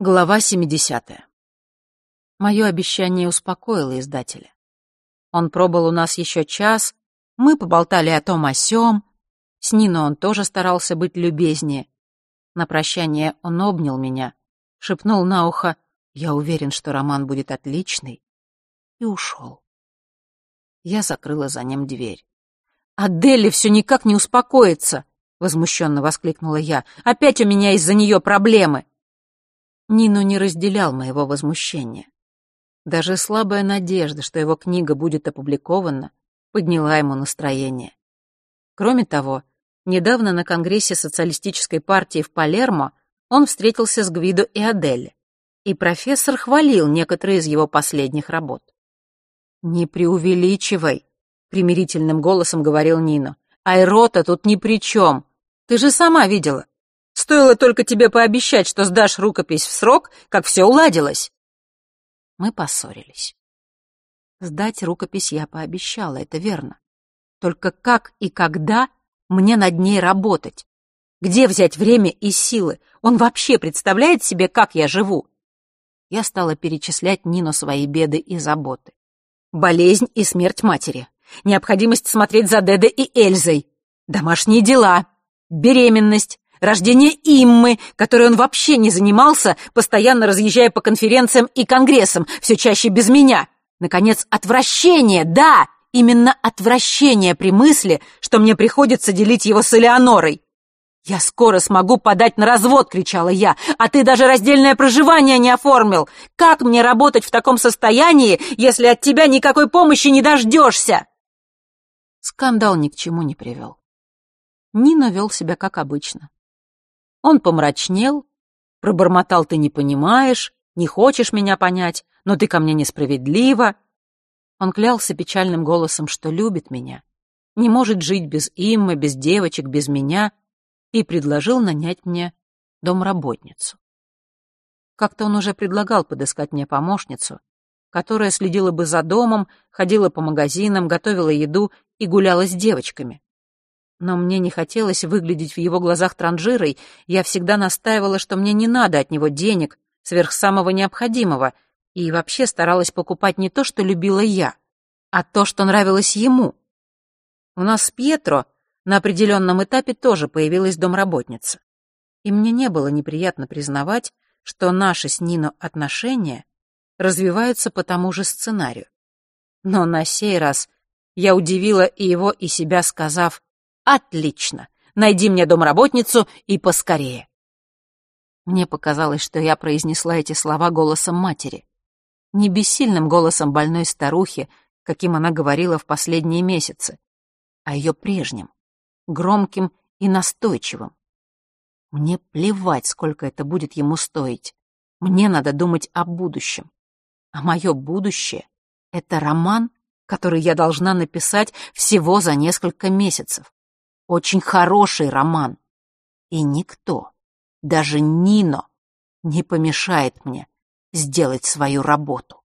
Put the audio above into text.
Глава 70. Мое обещание успокоило издателя. Он пробыл у нас еще час, мы поболтали о том о сём. С Нино он тоже старался быть любезнее. На прощание он обнял меня, шепнул на ухо «Я уверен, что роман будет отличный», и ушел. Я закрыла за ним дверь. «А Делли все никак не успокоится!» — возмущенно воскликнула я. «Опять у меня из-за нее проблемы!» Нино не разделял моего возмущения. Даже слабая надежда, что его книга будет опубликована, подняла ему настроение. Кроме того, недавно на Конгрессе социалистической партии в Палермо он встретился с Гвидо и Адель, и профессор хвалил некоторые из его последних работ. «Не преувеличивай», — примирительным голосом говорил Нино. «Айрота тут ни при чем. Ты же сама видела. Стоило только тебе пообещать, что сдашь рукопись в срок, как все уладилось. Мы поссорились. Сдать рукопись я пообещала, это верно. Только как и когда мне над ней работать? Где взять время и силы? Он вообще представляет себе, как я живу? Я стала перечислять Нину свои беды и заботы. Болезнь и смерть матери. Необходимость смотреть за Дедо и Эльзой. Домашние дела. Беременность рождение Иммы, которой он вообще не занимался, постоянно разъезжая по конференциям и конгрессам, все чаще без меня. Наконец, отвращение, да, именно отвращение при мысли, что мне приходится делить его с Элеонорой. «Я скоро смогу подать на развод!» — кричала я. «А ты даже раздельное проживание не оформил! Как мне работать в таком состоянии, если от тебя никакой помощи не дождешься?» Скандал ни к чему не привел. Нина вел себя как обычно. Он помрачнел, пробормотал «ты не понимаешь», «не хочешь меня понять», «но ты ко мне несправедлива». Он клялся печальным голосом, что любит меня, не может жить без Иммы, без девочек, без меня, и предложил нанять мне домработницу. Как-то он уже предлагал подыскать мне помощницу, которая следила бы за домом, ходила по магазинам, готовила еду и гуляла с девочками. Но мне не хотелось выглядеть в его глазах транжирой, я всегда настаивала, что мне не надо от него денег, сверх самого необходимого, и вообще старалась покупать не то, что любила я, а то, что нравилось ему. У нас с Пьетро на определенном этапе тоже появилась домработница. И мне не было неприятно признавать, что наши с Нино отношения развиваются по тому же сценарию. Но на сей раз я удивила и его, и себя, сказав, Отлично. Найди мне домработницу и поскорее. Мне показалось, что я произнесла эти слова голосом матери. Не бессильным голосом больной старухи, каким она говорила в последние месяцы, а ее прежним, громким и настойчивым. Мне плевать, сколько это будет ему стоить. Мне надо думать о будущем. А мое будущее — это роман, который я должна написать всего за несколько месяцев. Очень хороший роман. И никто, даже Нино, не помешает мне сделать свою работу.